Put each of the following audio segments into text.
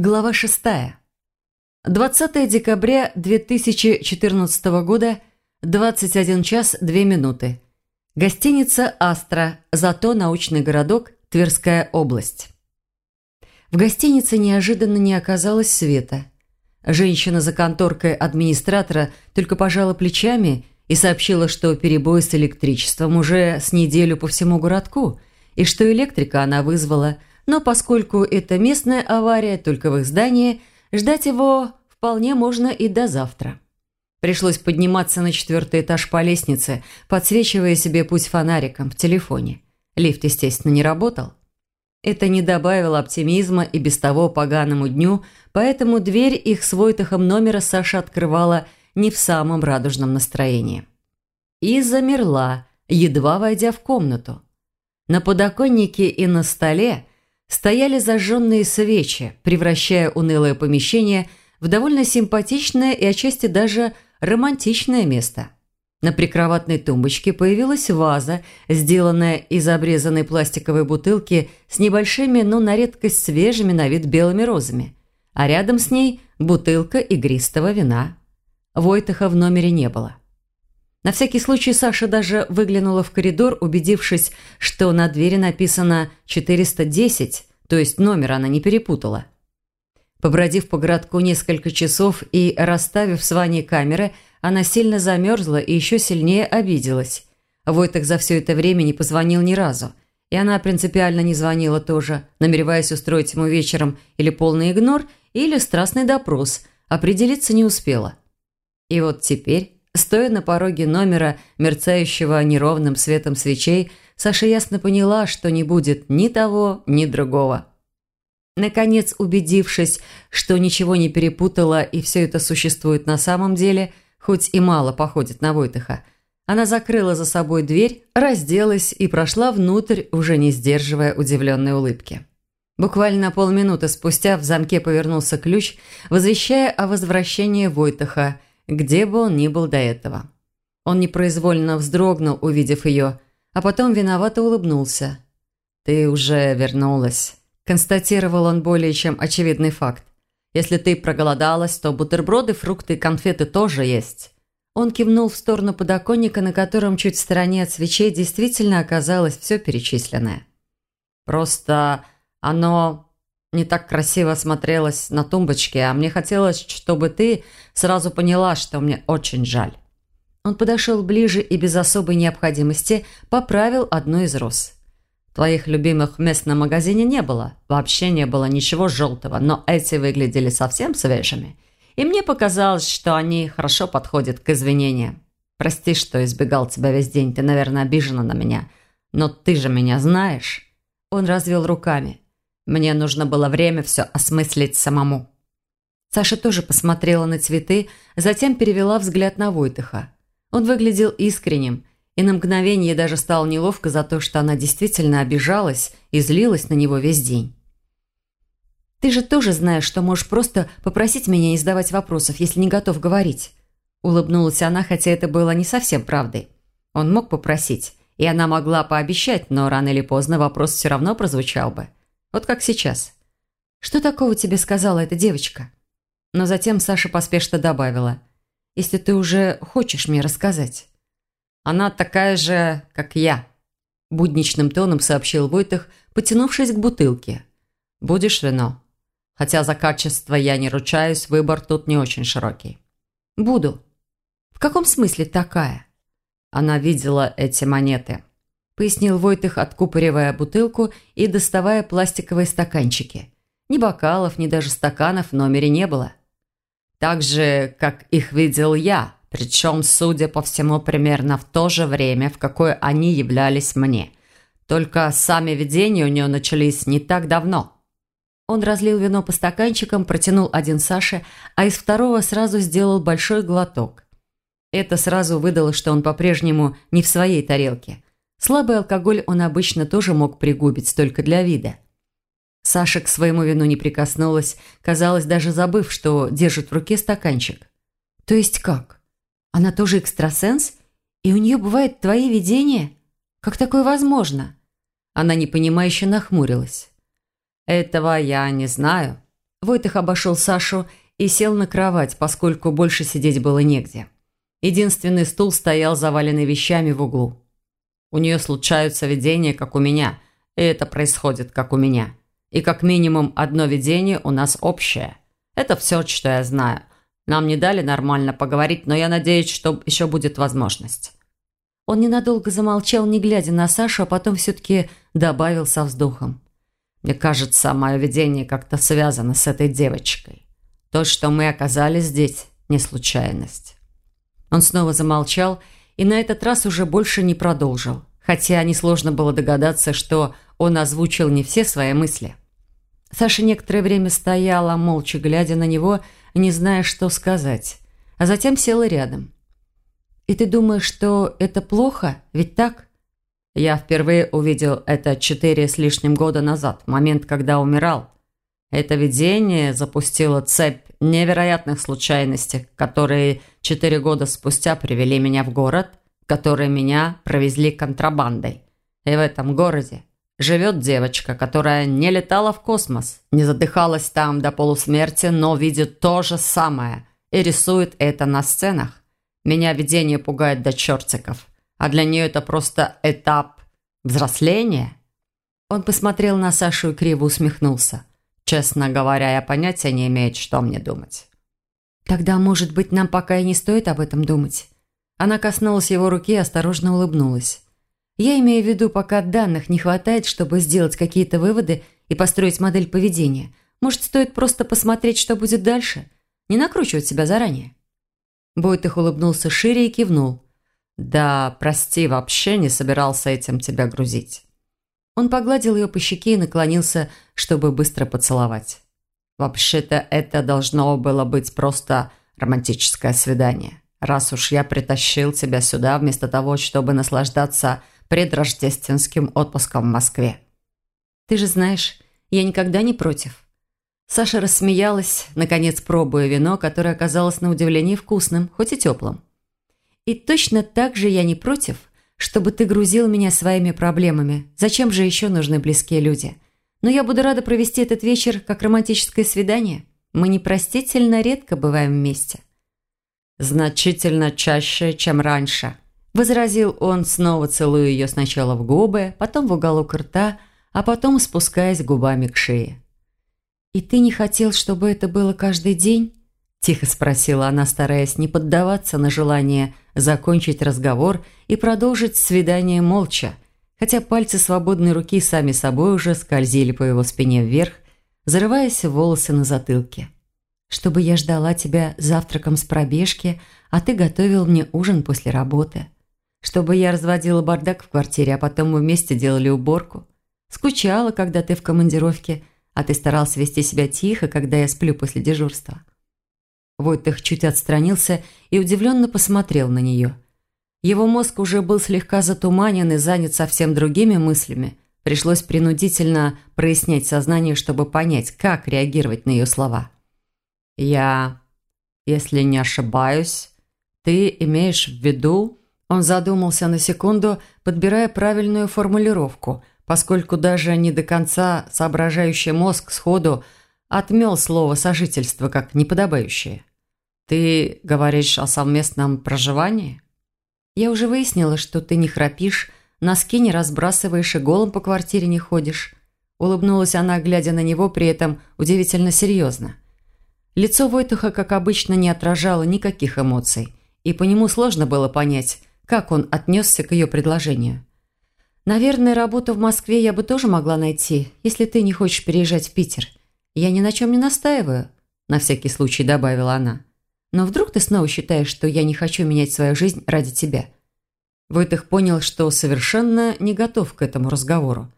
Глава 6. 20 декабря 2014 года, 21 час 2 минуты. Гостиница «Астра», зато научный городок, Тверская область. В гостинице неожиданно не оказалось света. Женщина за конторкой администратора только пожала плечами и сообщила, что перебой с электричеством уже с неделю по всему городку, и что электрика она вызвала – но поскольку это местная авария только в их здании, ждать его вполне можно и до завтра. Пришлось подниматься на четвертый этаж по лестнице, подсвечивая себе путь фонариком в телефоне. Лифт, естественно, не работал. Это не добавило оптимизма и без того поганому дню, поэтому дверь их с Войтахом номера Саша открывала не в самом радужном настроении. И замерла, едва войдя в комнату. На подоконнике и на столе стояли зажженные свечи, превращая унылое помещение в довольно симпатичное и отчасти даже романтичное место. На прикроватной тумбочке появилась ваза, сделанная из обрезанной пластиковой бутылки с небольшими, но на редкость свежими на вид белыми розами, а рядом с ней бутылка игристого вина. Войтаха в номере не было. На всякий случай Саша даже выглянула в коридор, убедившись, что на двери написано 410, то есть номер она не перепутала. Побродив по городку несколько часов и расставив с Ваней камеры, она сильно замерзла и еще сильнее обиделась. Войтах за все это время не позвонил ни разу. И она принципиально не звонила тоже, намереваясь устроить ему вечером или полный игнор, или страстный допрос. Определиться не успела. И вот теперь Стоя на пороге номера, мерцающего неровным светом свечей, Саша ясно поняла, что не будет ни того, ни другого. Наконец, убедившись, что ничего не перепутала и все это существует на самом деле, хоть и мало походит на Войтыха, она закрыла за собой дверь, разделась и прошла внутрь, уже не сдерживая удивленной улыбки. Буквально полминуты спустя в замке повернулся ключ, возвещая о возвращении Войтыха – где бы он ни был до этого. Он непроизвольно вздрогнул, увидев ее, а потом виновато улыбнулся. «Ты уже вернулась», – констатировал он более чем очевидный факт. «Если ты проголодалась, то бутерброды, фрукты и конфеты тоже есть». Он кивнул в сторону подоконника, на котором чуть в стороне от свечей действительно оказалось все перечисленное. «Просто оно не так красиво смотрелась на тумбочке, а мне хотелось, чтобы ты сразу поняла, что мне очень жаль». Он подошел ближе и без особой необходимости поправил одну из роз. «Твоих любимых мест на магазине не было. Вообще не было ничего желтого, но эти выглядели совсем свежими. И мне показалось, что они хорошо подходят к извинениям. Прости, что избегал тебя весь день, ты, наверное, обижена на меня. Но ты же меня знаешь». Он развел руками. Мне нужно было время все осмыслить самому. Саша тоже посмотрела на цветы, затем перевела взгляд на Войтыха. Он выглядел искренним, и на мгновение даже стало неловко за то, что она действительно обижалась и злилась на него весь день. «Ты же тоже знаешь, что можешь просто попросить меня не задавать вопросов, если не готов говорить». Улыбнулась она, хотя это было не совсем правдой. Он мог попросить, и она могла пообещать, но рано или поздно вопрос все равно прозвучал бы. Вот как сейчас. «Что такого тебе сказала эта девочка?» Но затем Саша поспешно добавила. «Если ты уже хочешь мне рассказать». «Она такая же, как я», – будничным тоном сообщил Войтах, потянувшись к бутылке. «Будешь вино? Хотя за качество я не ручаюсь, выбор тут не очень широкий». «Буду». «В каком смысле такая?» Она видела эти монеты пояснил Войтых, откупоривая бутылку и доставая пластиковые стаканчики. Ни бокалов, ни даже стаканов в номере не было. Так же, как их видел я, причем, судя по всему, примерно в то же время, в какое они являлись мне. Только сами видения у нее начались не так давно. Он разлил вино по стаканчикам, протянул один Саше, а из второго сразу сделал большой глоток. Это сразу выдало, что он по-прежнему не в своей тарелке – Слабый алкоголь он обычно тоже мог пригубить, только для вида. Саша к своему вину не прикоснулась, казалось, даже забыв, что держит в руке стаканчик. «То есть как? Она тоже экстрасенс? И у нее бывают твои видения? Как такое возможно?» Она непонимающе нахмурилась. «Этого я не знаю», Войтых обошел Сашу и сел на кровать, поскольку больше сидеть было негде. Единственный стул стоял заваленный вещами в углу. У нее случаются видения, как у меня, и это происходит, как у меня. И как минимум одно видение у нас общее. Это все, что я знаю. Нам не дали нормально поговорить, но я надеюсь, что еще будет возможность». Он ненадолго замолчал, не глядя на Сашу, а потом все-таки добавил со вздохом. «Мне кажется, мое видение как-то связано с этой девочкой. То, что мы оказались здесь, не случайность». Он снова замолчал и на этот раз уже больше не продолжил, хотя несложно было догадаться, что он озвучил не все свои мысли. Саша некоторое время стояла, молча глядя на него, не зная, что сказать, а затем села рядом. «И ты думаешь, что это плохо? Ведь так?» Я впервые увидел это четыре с лишним года назад, момент, когда умирал. Это видение запустило цепь невероятных случайностей, которые четыре года спустя привели меня в город, которые меня провезли контрабандой. И в этом городе живет девочка, которая не летала в космос, не задыхалась там до полусмерти, но видит то же самое и рисует это на сценах. Меня видение пугает до чертиков, а для нее это просто этап взросления. Он посмотрел на Сашу и криво усмехнулся. Честно говоря, я понятия не имею, что мне думать. Тогда, может быть, нам пока и не стоит об этом думать. Она коснулась его руки и осторожно улыбнулась. Я имею в виду, пока данных не хватает, чтобы сделать какие-то выводы и построить модель поведения. Может, стоит просто посмотреть, что будет дальше? Не накручивать себя заранее?» Бойтых улыбнулся шире и кивнул. «Да, прости, вообще не собирался этим тебя грузить». Он погладил ее по щеке и наклонился, чтобы быстро поцеловать. «Вообще-то это должно было быть просто романтическое свидание. Раз уж я притащил тебя сюда, вместо того, чтобы наслаждаться предрождественским отпуском в Москве. Ты же знаешь, я никогда не против. Саша рассмеялась, наконец пробуя вино, которое оказалось на удивление вкусным, хоть и теплым. И точно так же я не против, чтобы ты грузил меня своими проблемами. Зачем же еще нужны близкие люди? Но я буду рада провести этот вечер как романтическое свидание. Мы непростительно редко бываем вместе. Значительно чаще, чем раньше, Возразил он, снова целуя ее сначала в губы, потом в уголок рта, а потом спускаясь губами к шее. «И ты не хотел, чтобы это было каждый день?» Тихо спросила она, стараясь не поддаваться на желание закончить разговор и продолжить свидание молча, хотя пальцы свободной руки сами собой уже скользили по его спине вверх, зарываясь в волосы на затылке. «Чтобы я ждала тебя завтраком с пробежки, а ты готовил мне ужин после работы чтобы я разводила бардак в квартире, а потом мы вместе делали уборку. Скучала, когда ты в командировке, а ты старался вести себя тихо, когда я сплю после дежурства». Войтых чуть отстранился и удивленно посмотрел на нее. Его мозг уже был слегка затуманен и занят совсем другими мыслями. Пришлось принудительно прояснять сознание, чтобы понять, как реагировать на ее слова. «Я, если не ошибаюсь, ты имеешь в виду...» Он задумался на секунду, подбирая правильную формулировку, поскольку даже не до конца соображающий мозг сходу отмел слово «сожительство» как неподобающее. «Ты говоришь о совместном проживании?» «Я уже выяснила, что ты не храпишь, носки не разбрасываешь и голым по квартире не ходишь». Улыбнулась она, глядя на него, при этом удивительно серьезно. Лицо Войтуха, как обычно, не отражало никаких эмоций, и по нему сложно было понять, как он отнесся к ее предложению. «Наверное, работу в Москве я бы тоже могла найти, если ты не хочешь переезжать в Питер. Я ни на чем не настаиваю», – на всякий случай добавила она. «Но вдруг ты снова считаешь, что я не хочу менять свою жизнь ради тебя?» Войтых понял, что совершенно не готов к этому разговору.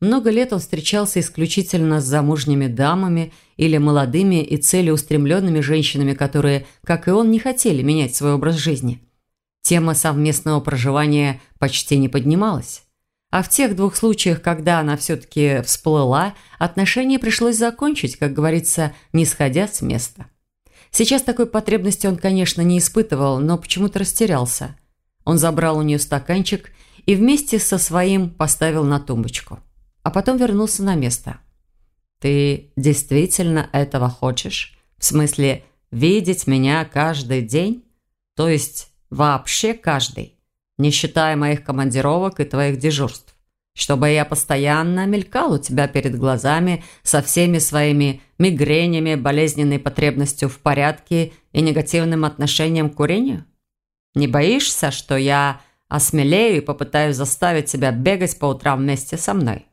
Много лет он встречался исключительно с замужними дамами или молодыми и целеустремленными женщинами, которые, как и он, не хотели менять свой образ жизни – Тема совместного проживания почти не поднималась. А в тех двух случаях, когда она все-таки всплыла, отношения пришлось закончить, как говорится, не сходя с места. Сейчас такой потребности он, конечно, не испытывал, но почему-то растерялся. Он забрал у нее стаканчик и вместе со своим поставил на тумбочку. А потом вернулся на место. Ты действительно этого хочешь? В смысле, видеть меня каждый день? То есть вообще каждый, не считая моих командировок и твоих дежурств? Чтобы я постоянно мелькал у тебя перед глазами со всеми своими мигренями, болезненной потребностью в порядке и негативным отношением к курению? Не боишься, что я осмелею и попытаюсь заставить тебя бегать по утрам вместе со мной?»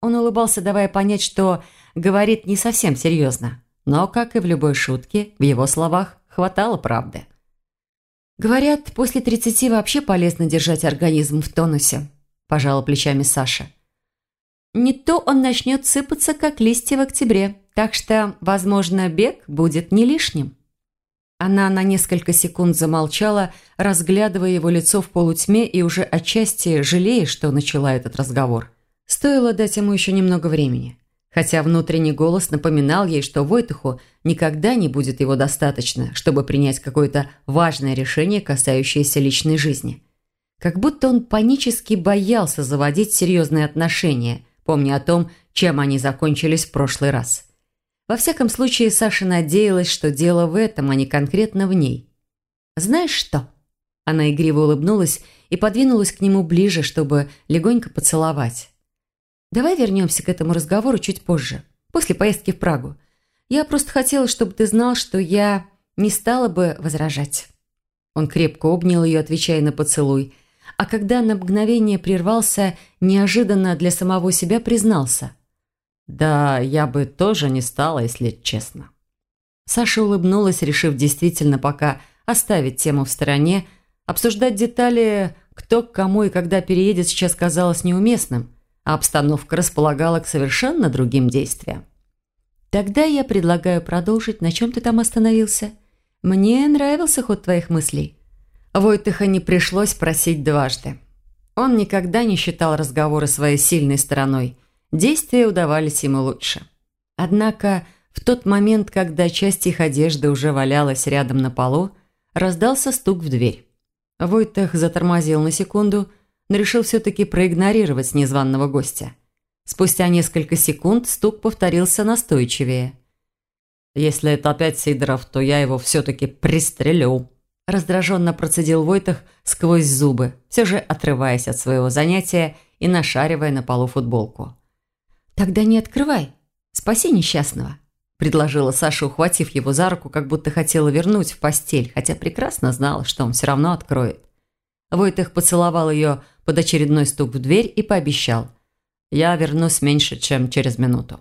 Он улыбался, давая понять, что говорит не совсем серьезно. Но, как и в любой шутке, в его словах хватало правды. «Говорят, после 30 вообще полезно держать организм в тонусе», – пожала плечами Саша. «Не то он начнет сыпаться, как листья в октябре, так что, возможно, бег будет не лишним». Она на несколько секунд замолчала, разглядывая его лицо в полутьме и уже отчасти жалея, что начала этот разговор. Стоило дать ему еще немного времени. Хотя внутренний голос напоминал ей, что Войтуху никогда не будет его достаточно, чтобы принять какое-то важное решение, касающееся личной жизни. Как будто он панически боялся заводить серьезные отношения, помня о том, чем они закончились в прошлый раз. Во всяком случае, Саша надеялась, что дело в этом, а не конкретно в ней. «Знаешь что?» Она игриво улыбнулась и подвинулась к нему ближе, чтобы легонько поцеловать. «Давай вернемся к этому разговору чуть позже, после поездки в Прагу. Я просто хотела, чтобы ты знал, что я не стала бы возражать». Он крепко обнял ее, отвечая на поцелуй, а когда на мгновение прервался, неожиданно для самого себя признался – да, я бы тоже не стала, если честно. Саша улыбнулась, решив действительно пока оставить тему в стороне. Обсуждать детали, кто к кому и когда переедет, сейчас казалось неуместным, а обстановка располагала к совершенно другим действиям. «Тогда я предлагаю продолжить, на чем ты там остановился. Мне нравился ход твоих мыслей». Войтыха не пришлось просить дважды. Он никогда не считал разговоры своей сильной стороной – Действия удавались ему лучше. Однако в тот момент, когда часть их одежды уже валялась рядом на полу, раздался стук в дверь. Войтах затормозил на секунду, но решил все-таки проигнорировать незваного гостя. Спустя несколько секунд стук повторился настойчивее. «Если это опять Сидоров, то я его все-таки пристрелю», раздраженно процедил Войтах сквозь зубы, все же отрываясь от своего занятия и нашаривая на полу футболку. «Тогда не открывай. Спаси несчастного», – предложила Саша, ухватив его за руку, как будто хотела вернуть в постель, хотя прекрасно знала, что он все равно откроет. Войтых поцеловал ее под очередной стук в дверь и пообещал. «Я вернусь меньше, чем через минуту».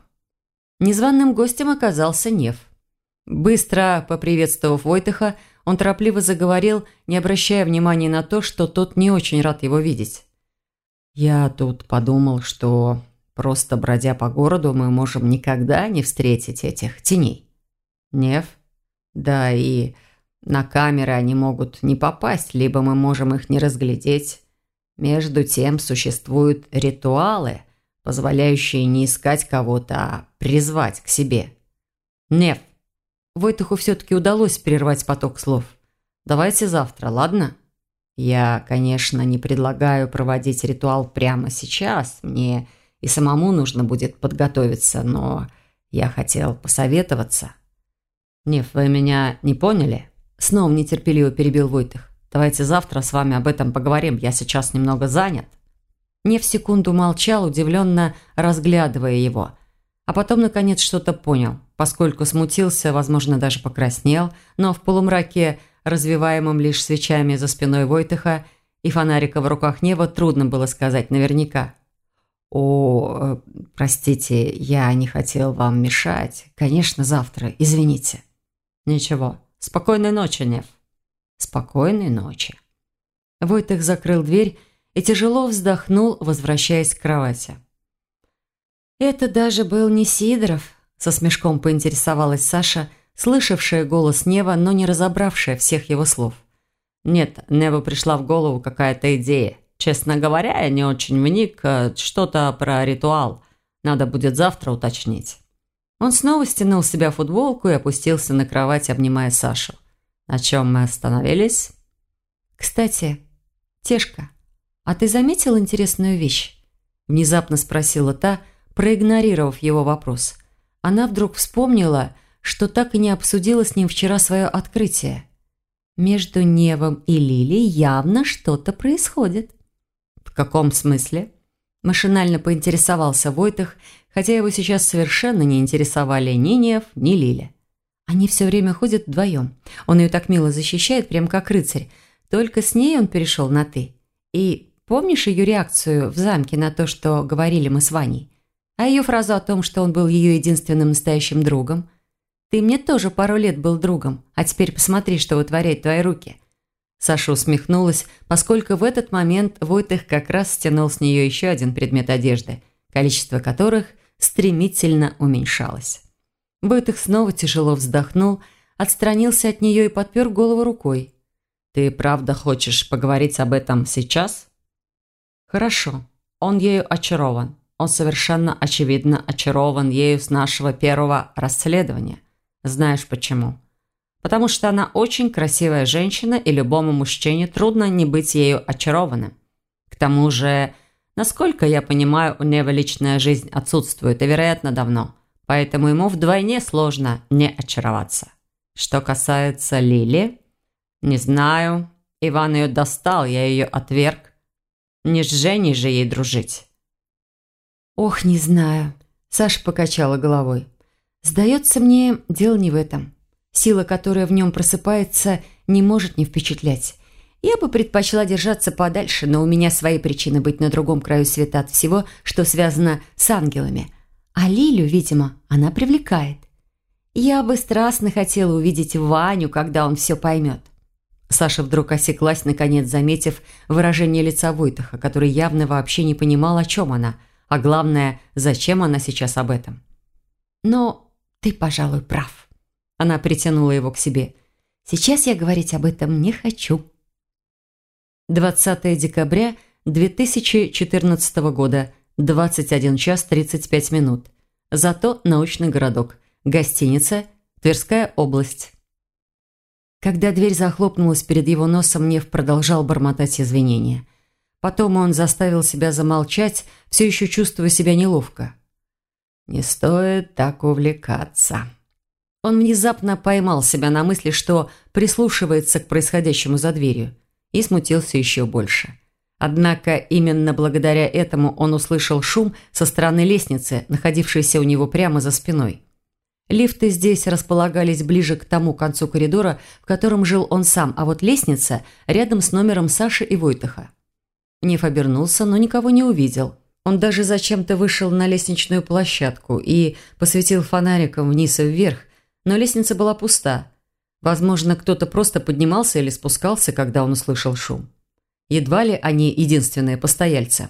Незваным гостем оказался Нев. Быстро поприветствовав Войтыха, он торопливо заговорил, не обращая внимания на то, что тот не очень рад его видеть. «Я тут подумал, что Просто бродя по городу, мы можем никогда не встретить этих теней. Нев? Да, и на камеры они могут не попасть, либо мы можем их не разглядеть. Между тем существуют ритуалы, позволяющие не искать кого-то, а призвать к себе. Нев. Войтуху все-таки удалось прервать поток слов. Давайте завтра, ладно? Я, конечно, не предлагаю проводить ритуал прямо сейчас. Мне и самому нужно будет подготовиться, но я хотел посоветоваться». «Нев, вы меня не поняли?» Снова нетерпеливо перебил Войтых. «Давайте завтра с вами об этом поговорим, я сейчас немного занят». Нев секунду молчал, удивленно разглядывая его. А потом, наконец, что-то понял, поскольку смутился, возможно, даже покраснел, но в полумраке, развиваемом лишь свечами за спиной Войтыха и фонарика в руках Нева, трудно было сказать наверняка. «О, э, простите, я не хотел вам мешать. Конечно, завтра. Извините». «Ничего. Спокойной ночи, Нев». «Спокойной ночи». Войтых закрыл дверь и тяжело вздохнул, возвращаясь к кровати. «Это даже был не Сидоров», – со смешком поинтересовалась Саша, слышавшая голос Нева, но не разобравшая всех его слов. «Нет, Неву пришла в голову какая-то идея. Честно говоря, я не очень вник. Э, что-то про ритуал. Надо будет завтра уточнить». Он снова стянул с себя футболку и опустился на кровать, обнимая Сашу. На чем мы остановились? «Кстати, Тешка, а ты заметил интересную вещь?» Внезапно спросила та, проигнорировав его вопрос. она вдруг вспомнила, что так и не обсудила с ним вчера свое открытие. Между Невом и Лилией явно что-то происходит. «В каком смысле?» Машинально поинтересовался Войтых, хотя его сейчас совершенно не интересовали ни Нев, ни Лиля. Они все время ходят вдвоем. Он ее так мило защищает, прям как рыцарь. Только с ней он перешел на «ты». И помнишь ее реакцию в замке на то, что говорили мы с Ваней? А ее фразу о том, что он был ее единственным настоящим другом? «Ты мне тоже пару лет был другом, а теперь посмотри, что вытворяют твои руки». Саша усмехнулась, поскольку в этот момент Войтых как раз стянул с нее еще один предмет одежды, количество которых стремительно уменьшалось. Войтых снова тяжело вздохнул, отстранился от нее и подпер голову рукой. «Ты правда хочешь поговорить об этом сейчас?» «Хорошо. Он ею очарован. Он совершенно очевидно очарован ею с нашего первого расследования. Знаешь почему?» потому что она очень красивая женщина, и любому мужчине трудно не быть ею очарованным. К тому же, насколько я понимаю, у Нева личная жизнь отсутствует, и, вероятно, давно, поэтому ему вдвойне сложно не очароваться. Что касается Лили, не знаю, Иван ее достал, я ее отверг. Не с Женей же ей дружить. «Ох, не знаю», – Саша покачала головой. «Сдается мне, дело не в этом». Сила, которая в нем просыпается, не может не впечатлять. Я бы предпочла держаться подальше, но у меня свои причины быть на другом краю света от всего, что связано с ангелами. А Лилю, видимо, она привлекает. Я бы страстно хотела увидеть Ваню, когда он все поймет. Саша вдруг осеклась, наконец заметив выражение лица Войтаха, который явно вообще не понимал, о чем она, а главное, зачем она сейчас об этом. «Но ты, пожалуй, прав». Она притянула его к себе. «Сейчас я говорить об этом не хочу». 20 декабря 2014 года, 21 час 35 минут. Зато научный городок. Гостиница, Тверская область. Когда дверь захлопнулась перед его носом, Нев продолжал бормотать извинения. Потом он заставил себя замолчать, все еще чувствуя себя неловко. «Не стоит так увлекаться», он внезапно поймал себя на мысли, что прислушивается к происходящему за дверью, и смутился еще больше. Однако именно благодаря этому он услышал шум со стороны лестницы, находившейся у него прямо за спиной. Лифты здесь располагались ближе к тому концу коридора, в котором жил он сам, а вот лестница рядом с номером Саши и Войтаха. Неф обернулся, но никого не увидел. Он даже зачем-то вышел на лестничную площадку и посветил фонариком вниз и вверх, но лестница была пуста. Возможно, кто-то просто поднимался или спускался, когда он услышал шум. Едва ли они единственные постояльцы.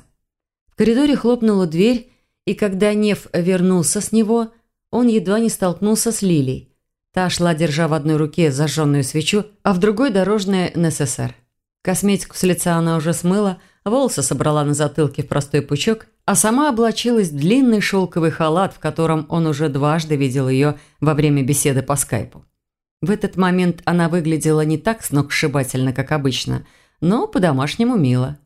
В коридоре хлопнула дверь, и когда Нев вернулся с него, он едва не столкнулся с Лилей. Та шла, держа в одной руке зажженную свечу, а в другой – дорожное НССР. Косметику с лица она уже смыла, волосы собрала на затылке в простой пучок а сама облачилась в длинный шелковый халат, в котором он уже дважды видел ее во время беседы по скайпу. В этот момент она выглядела не так сногсшибательно, как обычно, но по-домашнему мило.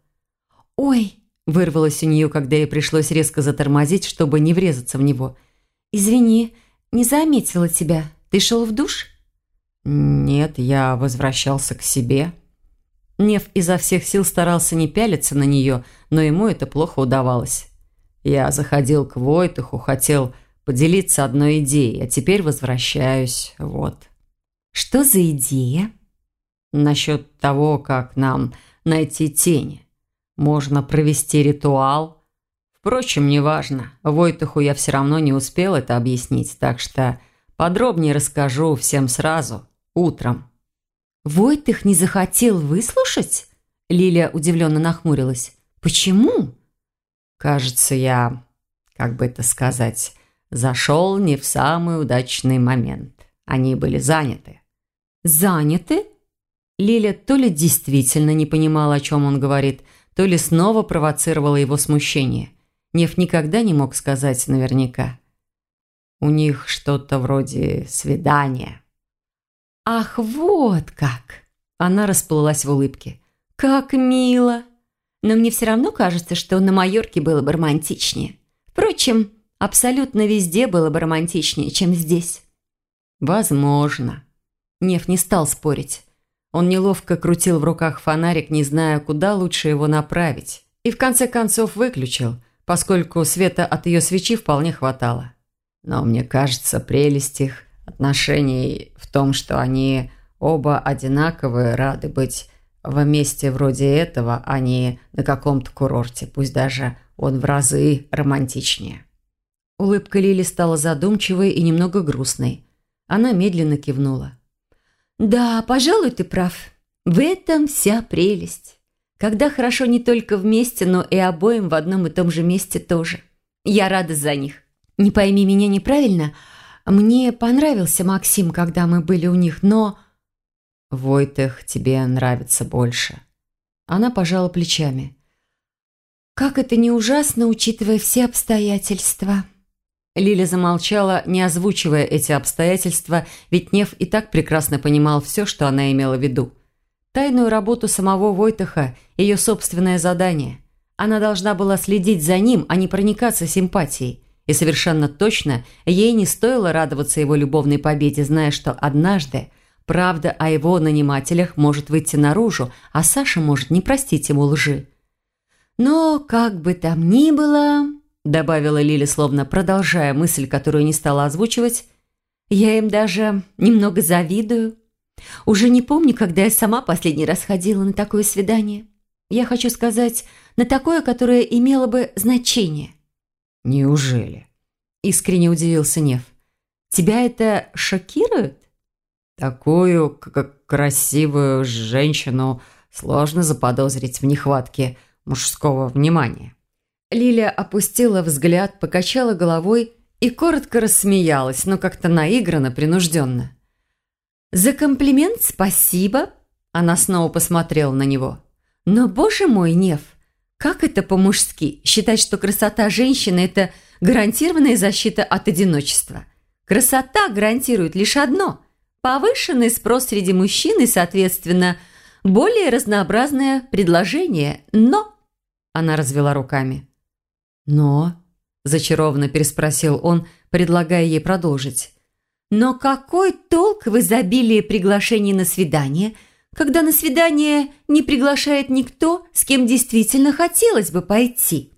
«Ой!» – вырвалось у нее, когда ей пришлось резко затормозить, чтобы не врезаться в него. «Извини, не заметила тебя. Ты шел в душ?» «Нет, я возвращался к себе». Нев изо всех сил старался не пялиться на нее, но ему это плохо удавалось. Я заходил к Войтуху, хотел поделиться одной идеей, а теперь возвращаюсь, вот. Что за идея? Насчет того, как нам найти тени. Можно провести ритуал. Впрочем, неважно. Войтуху я все равно не успел это объяснить, так что подробнее расскажу всем сразу, утром. «Войтых не захотел выслушать?» Лилия удивленно нахмурилась. «Почему?» «Кажется, я, как бы это сказать, зашел не в самый удачный момент. Они были заняты». «Заняты?» Лиля то ли действительно не понимала, о чем он говорит, то ли снова провоцировала его смущение. Нев никогда не мог сказать наверняка. «У них что-то вроде свидания». «Ах, вот как!» Она расплылась в улыбке. «Как мило! Но мне все равно кажется, что на Майорке было бы романтичнее. Впрочем, абсолютно везде было бы романтичнее, чем здесь». «Возможно». Нев не стал спорить. Он неловко крутил в руках фонарик, не зная, куда лучше его направить. И в конце концов выключил, поскольку света от ее свечи вполне хватало. Но мне кажется, прелесть их отношений в том, что они оба одинаковые, рады быть в месте вроде этого, а не на каком-то курорте, пусть даже он в разы романтичнее. Улыбка Лили стала задумчивой и немного грустной. Она медленно кивнула. «Да, пожалуй, ты прав. В этом вся прелесть. Когда хорошо не только вместе, но и обоим в одном и том же месте тоже. Я рада за них. Не пойми меня неправильно, мне понравился Максим, когда мы были у них, но...» «Войтых тебе нравится больше». Она пожала плечами. «Как это не ужасно, учитывая все обстоятельства». Лиля замолчала, не озвучивая эти обстоятельства, ведь Нев и так прекрасно понимал все, что она имела в виду. Тайную работу самого Войтаха – ее собственное задание. Она должна была следить за ним, а не проникаться симпатией. И совершенно точно ей не стоило радоваться его любовной победе, зная, что однажды правда о его нанимателях может выйти наружу, а Саша может не простить ему лжи. Но, как бы там ни было, добавила Лили, словно продолжая мысль, которую не стала озвучивать, «я им даже немного завидую. Уже не помню, когда я сама последний раз ходила на такое свидание. Я хочу сказать, на такое, которое имело бы значение». «Неужели?» – искренне удивился Нев. «Тебя это шокирует?» «Такую как красивую женщину сложно заподозрить в нехватке мужского внимания». Лиля опустила взгляд, покачала головой и коротко рассмеялась, но как-то наигранно, принужденно. «За комплимент спасибо!» Она снова посмотрела на него. «Но, боже мой, Нев, как это по-мужски считать, что красота женщины – это гарантированная защита от одиночества? Красота гарантирует лишь одно – повышенный спрос среди мужчин и, соответственно, более разнообразное предложение. Но...» Она развела руками. «Но?» – зачарованно переспросил он, предлагая ей продолжить. «Но какой толк в изобилии приглашений на свидание, когда на свидание не приглашает никто, с кем действительно хотелось бы пойти?»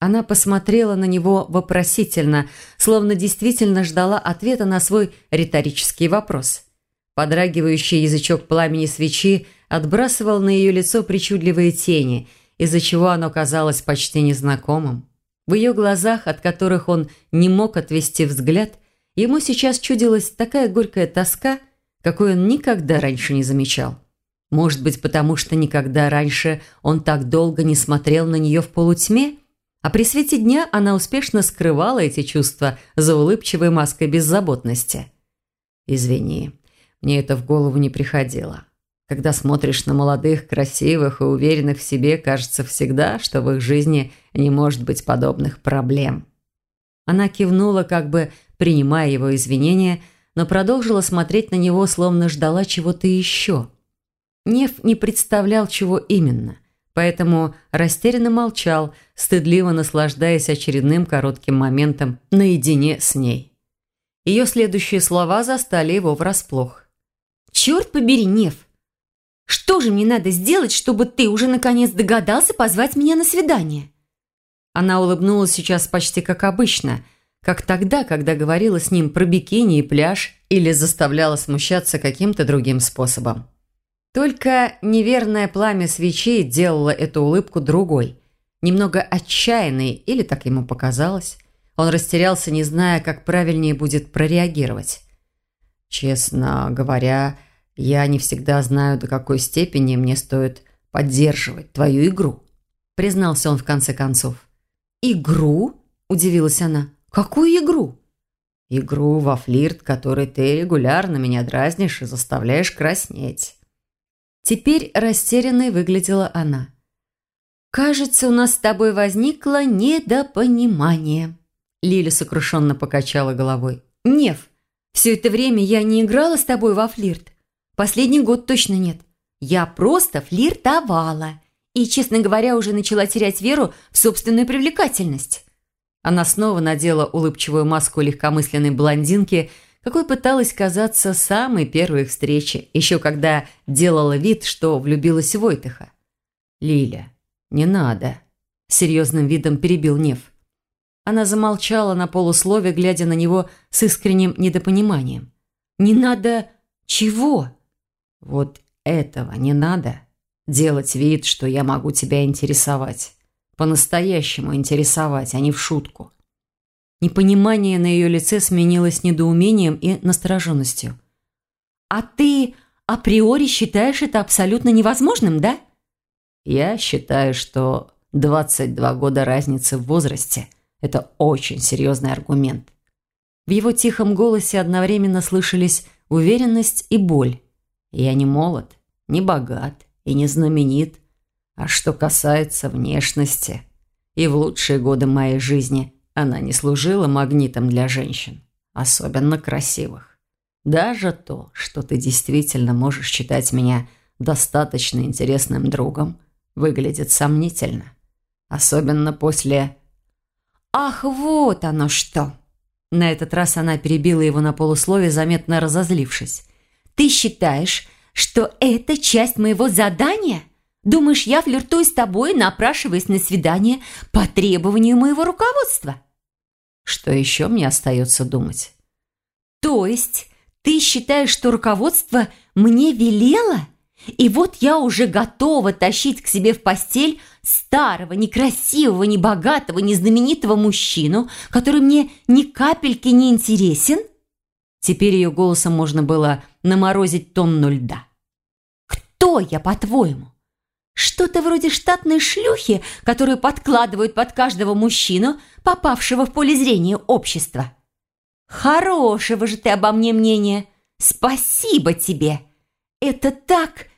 Она посмотрела на него вопросительно, словно действительно ждала ответа на свой риторический вопрос. Подрагивающий язычок пламени свечи отбрасывал на ее лицо причудливые тени – из-за чего оно казалось почти незнакомым. В ее глазах, от которых он не мог отвести взгляд, ему сейчас чудилась такая горькая тоска, какой он никогда раньше не замечал. Может быть, потому что никогда раньше он так долго не смотрел на нее в полутьме, а при свете дня она успешно скрывала эти чувства за улыбчивой маской беззаботности. «Извини, мне это в голову не приходило», когда смотришь на молодых, красивых и уверенных в себе, кажется всегда, что в их жизни не может быть подобных проблем. Она кивнула, как бы принимая его извинения, но продолжила смотреть на него, словно ждала чего-то еще. Нев не представлял, чего именно, поэтому растерянно молчал, стыдливо наслаждаясь очередным коротким моментом наедине с ней. Ее следующие слова застали его врасплох. «Черт побери, Нев! Что же мне надо сделать, чтобы ты уже наконец догадался позвать меня на свидание?» Она улыбнулась сейчас почти как обычно, как тогда, когда говорила с ним про бикини и пляж или заставляла смущаться каким-то другим способом. Только неверное пламя свечей делало эту улыбку другой, немного отчаянной, или так ему показалось. Он растерялся, не зная, как правильнее будет прореагировать. «Честно говоря, я не всегда знаю, до какой степени мне стоит поддерживать твою игру», признался он в конце концов. «Игру?» – удивилась она. «Какую игру?» «Игру во флирт, которой ты регулярно меня дразнишь и заставляешь краснеть». Теперь растерянной выглядела она. «Кажется, у нас с тобой возникло недопонимание». Лиля сокрушенно покачала головой. «Нев, все это время я не играла с тобой во флирт. Последний год точно нет. Я просто флиртовала. И, честно говоря, уже начала терять веру в собственную привлекательность. Она снова надела улыбчивую маску легкомысленной блондинки, какой пыталась казаться самой первой встречи, еще когда делала вид, что влюбилась в Войтыха. «Лиля, не надо», – серьезным видом перебил Нев. Она замолчала на полуслове, глядя на него с искренним недопониманием. «Не надо чего?» «Вот этого не надо. Делать вид, что я могу тебя интересовать по-настоящему интересовать, а не в шутку. Непонимание на ее лице сменилось недоумением и настороженностью. «А ты априори считаешь это абсолютно невозможным, да?» «Я считаю, что 22 года разницы в возрасте – это очень серьезный аргумент». В его тихом голосе одновременно слышались уверенность и боль. «Я не молод, не богат и не знаменит, а что касается внешности, и в лучшие годы моей жизни она не служила магнитом для женщин, особенно красивых. Даже то, что ты действительно можешь считать меня достаточно интересным другом, выглядит сомнительно. Особенно после... «Ах, вот оно что!» На этот раз она перебила его на полусловие, заметно разозлившись. «Ты считаешь, что это часть моего задания?» Думаешь, я флиртую с тобой, напрашиваясь на свидание по требованию моего руководства?» «Что еще мне остается думать?» «То есть ты считаешь, что руководство мне велело? И вот я уже готова тащить к себе в постель старого, некрасивого, небогатого, незнаменитого мужчину, который мне ни капельки не интересен?» Теперь ее голосом можно было наморозить тонну льда. «Кто я, по-твоему? Что-то вроде штатной шлюхи, которую подкладывают под каждого мужчину, попавшего в поле зрения общества. Хорошего же ты обо мне мнения. Спасибо тебе. Это так...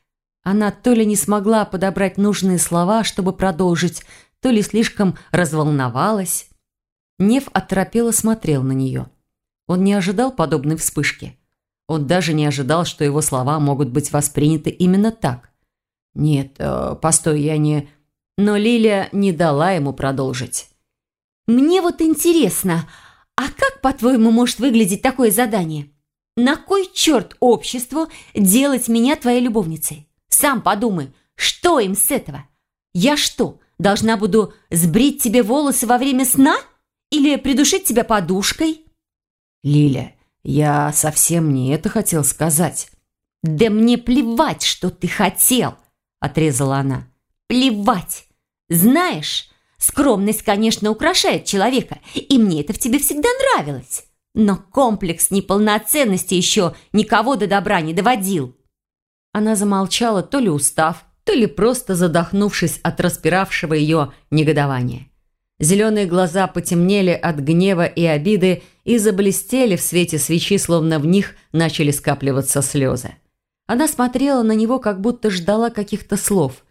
Она то ли не смогла подобрать нужные слова, чтобы продолжить, то ли слишком разволновалась. Нев оторопело смотрел на нее. Он не ожидал подобной вспышки. Он даже не ожидал, что его слова могут быть восприняты именно так – «Нет, э, постой, я не...» Но Лилия не дала ему продолжить. «Мне вот интересно, а как, по-твоему, может выглядеть такое задание? На кой черт обществу делать меня твоей любовницей? Сам подумай, что им с этого? Я что, должна буду сбрить тебе волосы во время сна? Или придушить тебя подушкой?» «Лиля, я совсем не это хотел сказать». «Да мне плевать, что ты хотел!» – отрезала она. «Плевать! Знаешь, скромность, конечно, украшает человека, и мне это в тебе всегда нравилось. Но комплекс неполноценности еще никого до добра не доводил». Она замолчала, то ли устав, то ли просто задохнувшись от распиравшего ее негодования. Зеленые глаза потемнели от гнева и обиды и заблестели в свете свечи, словно в них начали скапливаться слезы. Она смотрела на него, как будто ждала каких-то слов.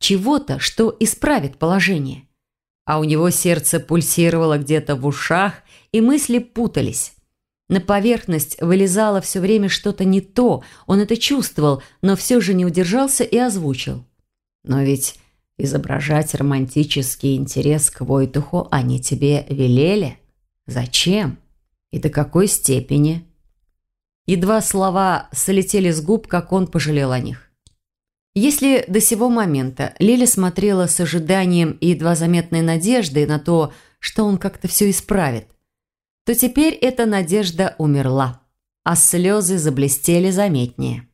Чего-то, что исправит положение. А у него сердце пульсировало где-то в ушах, и мысли путались. На поверхность вылезало все время что-то не то, он это чувствовал, но все же не удержался и озвучил. Но ведь изображать романтический интерес к Войтуху они тебе велели. Зачем? И до какой степени? Едва слова солетели с губ, как он пожалел о них. Если до сего момента Лиля смотрела с ожиданием и едва заметной надеждой на то, что он как-то все исправит, то теперь эта надежда умерла, а слезы заблестели заметнее.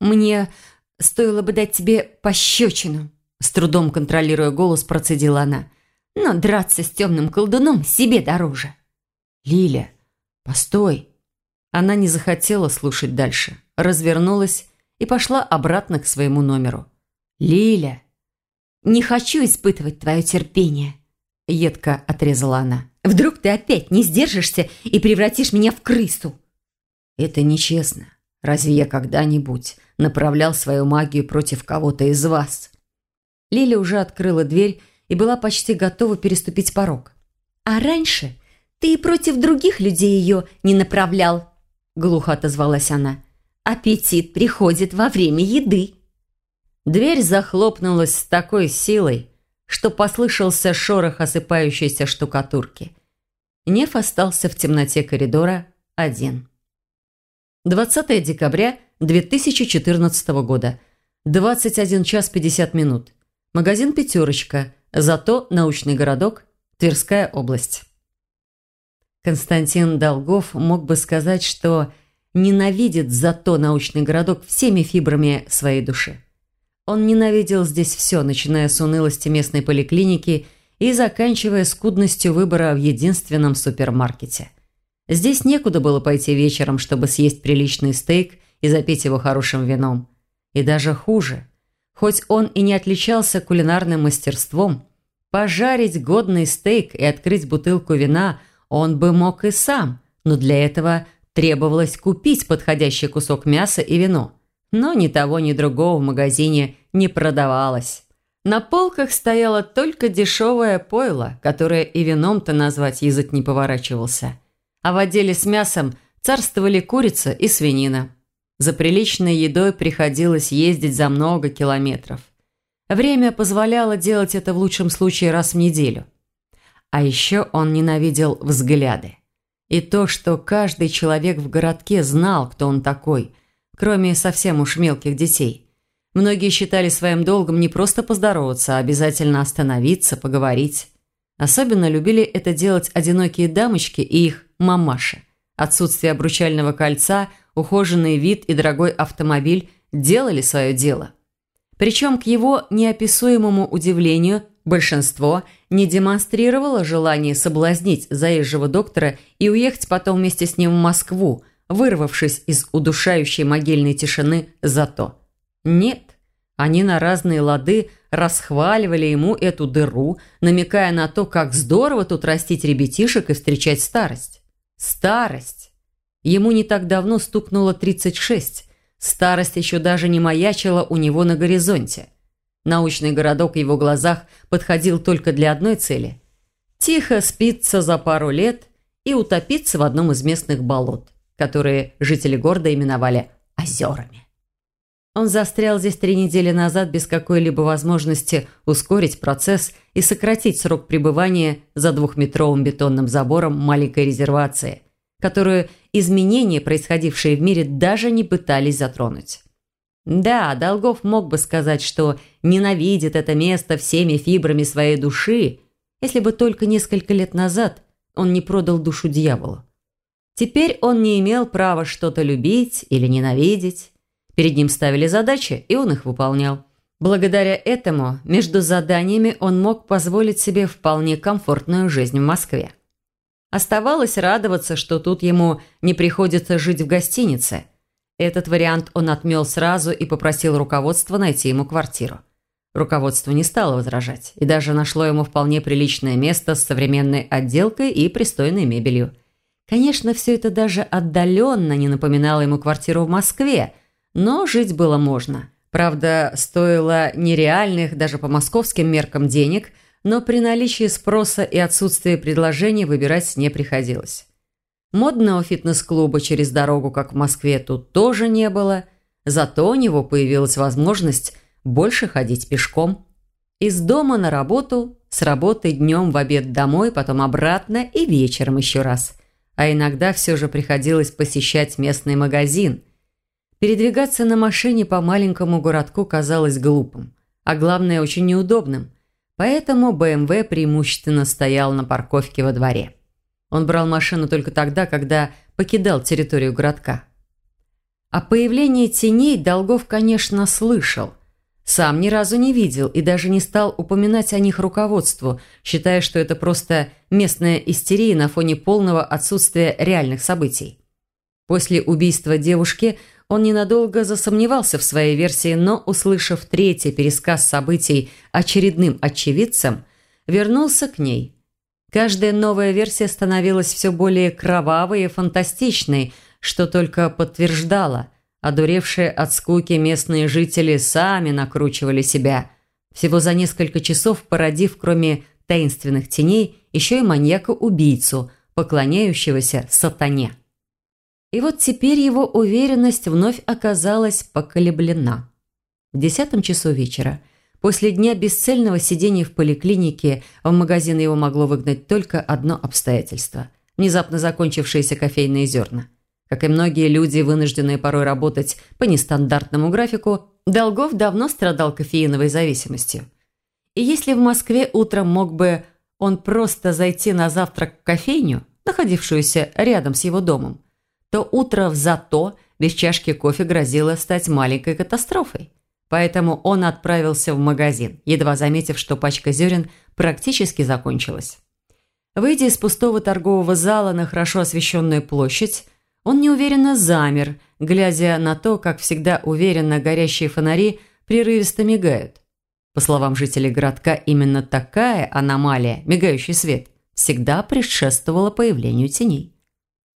«Мне стоило бы дать тебе пощечину», с трудом контролируя голос, процедила она. «Но драться с темным колдуном себе дороже». «Лиля, постой!» Она не захотела слушать дальше, развернулась и пошла обратно к своему номеру. «Лиля!» «Не хочу испытывать твое терпение», — едко отрезала она. «Вдруг ты опять не сдержишься и превратишь меня в крысу?» «Это нечестно. Разве я когда-нибудь направлял свою магию против кого-то из вас?» Лиля уже открыла дверь и была почти готова переступить порог. «А раньше ты и против других людей ее не направлял», глухо отозвалась она. «Аппетит приходит во время еды». Дверь захлопнулась с такой силой, что послышался шорох осыпающейся штукатурки. Неф остался в темноте коридора один. 20 декабря 2014 года. 21 час 50 минут. Магазин «Пятерочка». Зато научный городок. Тверская область. Константин Долгов мог бы сказать, что ненавидит зато научный городок всеми фибрами своей души. Он ненавидел здесь все, начиная с унылости местной поликлиники и заканчивая скудностью выбора в единственном супермаркете. Здесь некуда было пойти вечером, чтобы съесть приличный стейк и запить его хорошим вином. И даже хуже. Хоть он и не отличался кулинарным мастерством, пожарить годный стейк и открыть бутылку вина он бы мог и сам, но для этого требовалось купить подходящий кусок мяса и вино. Но ни того, ни другого в магазине не продавалось. На полках стояло только дешевое пойло, которое и вином-то назвать язык не поворачивался. А в отделе с мясом царствовали курица и свинина. За приличной едой приходилось ездить за много километров. Время позволяло делать это в лучшем случае раз в неделю. А еще он ненавидел взгляды. И то, что каждый человек в городке знал, кто он такой, кроме совсем уж мелких детей. Многие считали своим долгом не просто поздороваться, а обязательно остановиться, поговорить. Особенно любили это делать одинокие дамочки и их мамаши. Отсутствие обручального кольца – ухоженный вид и дорогой автомобиль делали свое дело. Причем, к его неописуемому удивлению, большинство не демонстрировало желание соблазнить заезжего доктора и уехать потом вместе с ним в Москву, вырвавшись из удушающей могильной тишины зато. Нет, они на разные лады расхваливали ему эту дыру, намекая на то, как здорово тут растить ребятишек и встречать старость. Старость! Ему не так давно стукнуло 36. Старость еще даже не маячила у него на горизонте. Научный городок в его глазах подходил только для одной цели – тихо спиться за пару лет и утопиться в одном из местных болот, которые жители города именовали «озерами». Он застрял здесь три недели назад без какой-либо возможности ускорить процесс и сократить срок пребывания за двухметровым бетонным забором маленькой резервации – которую изменения, происходившие в мире, даже не пытались затронуть. Да, Долгов мог бы сказать, что ненавидит это место всеми фибрами своей души, если бы только несколько лет назад он не продал душу дьяволу. Теперь он не имел права что-то любить или ненавидеть. Перед ним ставили задачи, и он их выполнял. Благодаря этому между заданиями он мог позволить себе вполне комфортную жизнь в Москве. Оставалось радоваться, что тут ему не приходится жить в гостинице. Этот вариант он отмел сразу и попросил руководства найти ему квартиру. Руководство не стало возражать и даже нашло ему вполне приличное место с современной отделкой и пристойной мебелью. Конечно, все это даже отдаленно не напоминало ему квартиру в Москве, но жить было можно. Правда, стоило нереальных даже по московским меркам денег – но при наличии спроса и отсутствии предложений выбирать не приходилось. Модного фитнес-клуба через дорогу, как в Москве, тут тоже не было, зато у него появилась возможность больше ходить пешком. Из дома на работу, с работы днем в обед домой, потом обратно и вечером еще раз. А иногда все же приходилось посещать местный магазин. Передвигаться на машине по маленькому городку казалось глупым, а главное очень неудобным – Поэтому БМВ преимущественно стоял на парковке во дворе. Он брал машину только тогда, когда покидал территорию городка. О появлении теней Долгов, конечно, слышал. Сам ни разу не видел и даже не стал упоминать о них руководству, считая, что это просто местная истерия на фоне полного отсутствия реальных событий. После убийства девушки он ненадолго засомневался в своей версии, но, услышав третий пересказ событий очередным очевидцем, вернулся к ней. Каждая новая версия становилась все более кровавой и фантастичной, что только подтверждало. Одуревшие от скуки местные жители сами накручивали себя, всего за несколько часов породив, кроме таинственных теней, еще и маньяка-убийцу, поклоняющегося сатане. И вот теперь его уверенность вновь оказалась поколеблена. В десятом часу вечера, После дня бесцельного сидения в поликлинике в магазин его могло выгнать только одно обстоятельство – внезапно закончившиеся кофейные зерна. Как и многие люди, вынужденные порой работать по нестандартному графику, Долгов давно страдал кофеиновой зависимостью. И если в Москве утром мог бы он просто зайти на завтрак в кофейню, находившуюся рядом с его домом, то утро в зато без чашки кофе грозило стать маленькой катастрофой. Поэтому он отправился в магазин, едва заметив, что пачка зерен практически закончилась. Выйдя из пустого торгового зала на хорошо освещенную площадь, он неуверенно замер, глядя на то, как всегда уверенно горящие фонари прерывисто мигают. По словам жителей городка, именно такая аномалия, мигающий свет, всегда предшествовала появлению теней.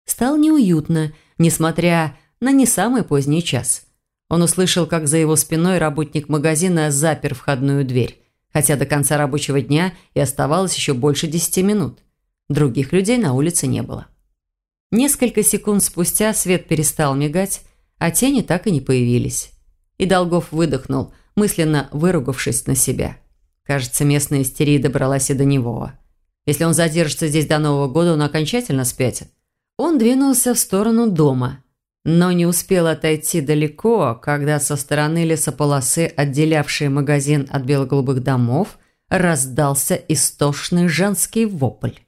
Стало неуютно, несмотря на не самый поздний час. Он услышал, как за его спиной работник магазина запер входную дверь, хотя до конца рабочего дня и оставалось еще больше десяти минут. Других людей на улице не было. Несколько секунд спустя свет перестал мигать, а тени так и не появились. И Долгов выдохнул, мысленно выругавшись на себя. Кажется, местная истерия добралась и до него. Если он задержится здесь до Нового года, он окончательно спятит. Он двинулся в сторону дома, но не успел отойти далеко, когда со стороны лесополосы, отделявшей магазин от бело-голубых домов, раздался истошный женский вопль.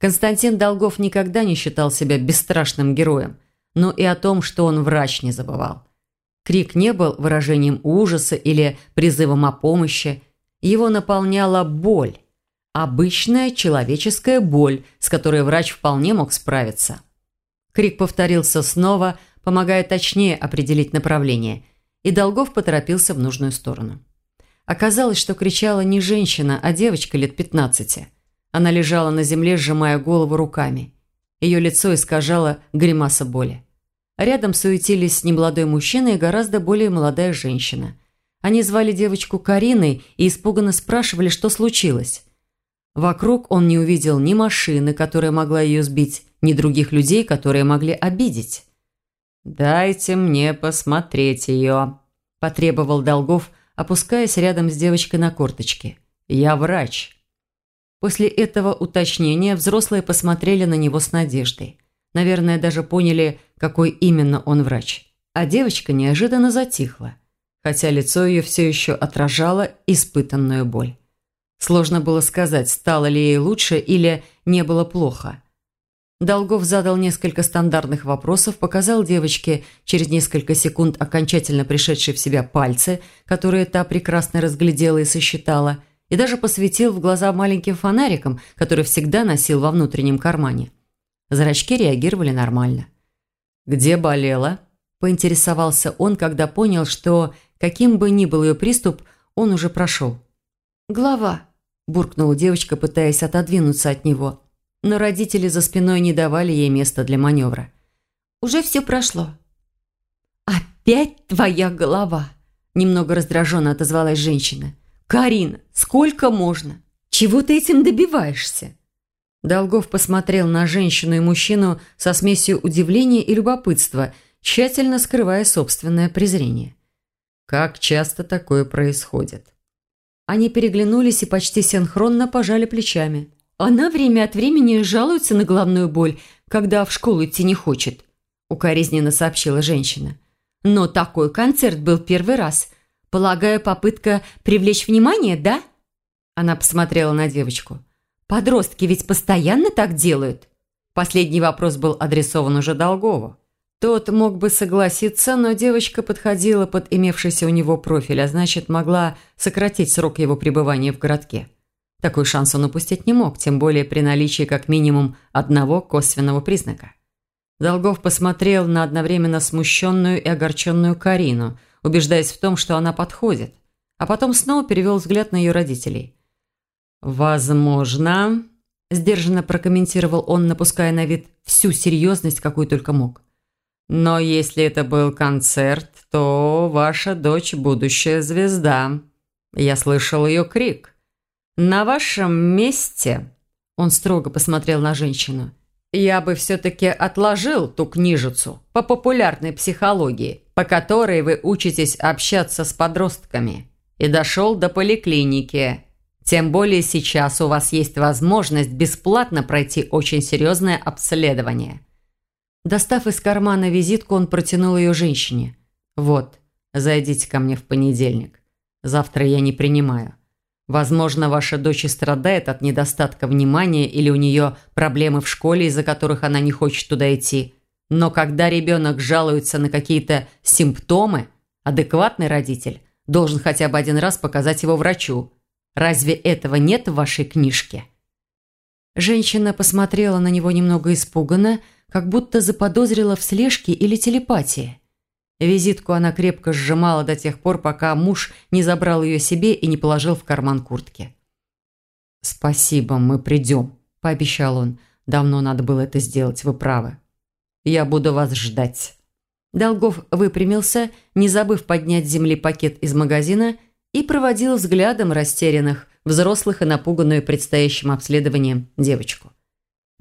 Константин Долгов никогда не считал себя бесстрашным героем, но и о том, что он врач, не забывал. Крик не был выражением ужаса или призывом о помощи. Его наполняла боль. Обычная человеческая боль, с которой врач вполне мог справиться. Крик повторился снова, помогая точнее определить направление, и Долгов поторопился в нужную сторону. Оказалось, что кричала не женщина, а девочка лет пятнадцати – она лежала на земле, сжимая голову руками. Ее лицо искажало гримаса боли. Рядом суетились немолодой мужчина и гораздо более молодая женщина. Они звали девочку Кариной и испуганно спрашивали, что случилось. Вокруг он не увидел ни машины, которая могла ее сбить, ни других людей, которые могли обидеть. «Дайте мне посмотреть ее», – потребовал Долгов, опускаясь рядом с девочкой на корточки. «Я врач». После этого уточнения взрослые посмотрели на него с надеждой. Наверное, даже поняли, какой именно он врач. А девочка неожиданно затихла, хотя лицо ее все еще отражало испытанную боль. Сложно было сказать, стало ли ей лучше или не было плохо. Долгов задал несколько стандартных вопросов, показал девочке через несколько секунд окончательно пришедшие в себя пальцы, которые та прекрасно разглядела и сосчитала – и даже посветил в глаза маленьким фонариком, который всегда носил во внутреннем кармане. Зрачки реагировали нормально. «Где болела?» – поинтересовался он, когда понял, что, каким бы ни был ее приступ, он уже прошел. «Голова», – буркнула девочка, пытаясь отодвинуться от него. Но родители за спиной не давали ей места для маневра. «Уже все прошло». «Опять твоя голова?» – немного раздраженно отозвалась женщина. «Карина, сколько можно? Чего ты этим добиваешься?» Долгов посмотрел на женщину и мужчину со смесью удивления и любопытства, тщательно скрывая собственное презрение. Как часто такое происходит? Они переглянулись и почти синхронно пожали плечами. Она время от времени жалуется на головную боль, когда в школу идти не хочет, укоризненно сообщила женщина. Но такой концерт был первый раз. Полагаю, попытка привлечь внимание, да?» Она посмотрела на девочку. «Подростки ведь постоянно так делают?» Последний вопрос был адресован уже Долгову. Тот мог бы согласиться, но девочка подходила под имевшийся у него профиль, а значит, могла сократить срок его пребывания в городке. Такой шанс он упустить не мог, тем более при наличии как минимум одного косвенного признака. Долгов посмотрел на одновременно смущенную и огорченную Карину, убеждаясь в том, что она подходит, а потом снова перевел взгляд на ее родителей. «Возможно», – сдержанно прокомментировал он, напуская на вид всю серьезность, какую только мог. «Но если это был концерт, то ваша дочь – будущая звезда. Я слышал ее крик. На вашем месте...» Он строго посмотрел на женщину. «Я бы все-таки отложил ту книжицу по популярной психологии по которой вы учитесь общаться с подростками. и дошел до поликлиники. Тем более сейчас у вас есть возможность бесплатно пройти очень серьезное обследование». Достав из кармана визитку, он протянул ее женщине. «Вот, зайдите ко мне в понедельник. Завтра я не принимаю. Возможно, ваша дочь страдает от недостатка внимания или у нее проблемы в школе, из-за которых она не хочет туда идти. Но когда ребенок жалуется на какие-то симптомы, адекватный родитель должен хотя бы один раз показать его врачу. Разве этого нет в вашей книжке?» Женщина посмотрела на него немного испуганно, как будто заподозрила в слежке или телепатии. Визитку она крепко сжимала до тех пор, пока муж не забрал ее себе и не положил в карман куртки. «Спасибо, мы придем», – пообещал он. «Давно надо было это сделать, вы правы. Я буду вас ждать». Долгов выпрямился, не забыв поднять с земли пакет из магазина, и проводил взглядом растерянных, взрослых и напуганную предстоящим обследованием девочку.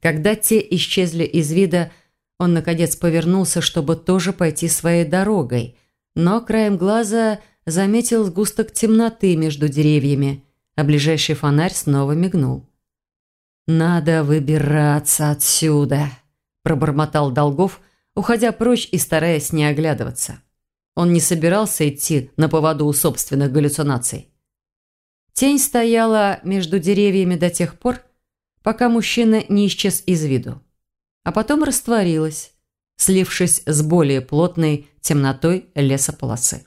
Когда те исчезли из вида, он, наконец, повернулся, чтобы тоже пойти своей дорогой, но краем глаза заметил сгусток темноты между деревьями, а ближайший фонарь снова мигнул. «Надо выбираться отсюда», – пробормотал Долгов, уходя прочь и стараясь не оглядываться. Он не собирался идти на поводу у собственных галлюцинаций. Тень стояла между деревьями до тех пор, пока мужчина не исчез из виду а потом растворилась, слившись с более плотной темнотой лесополосы.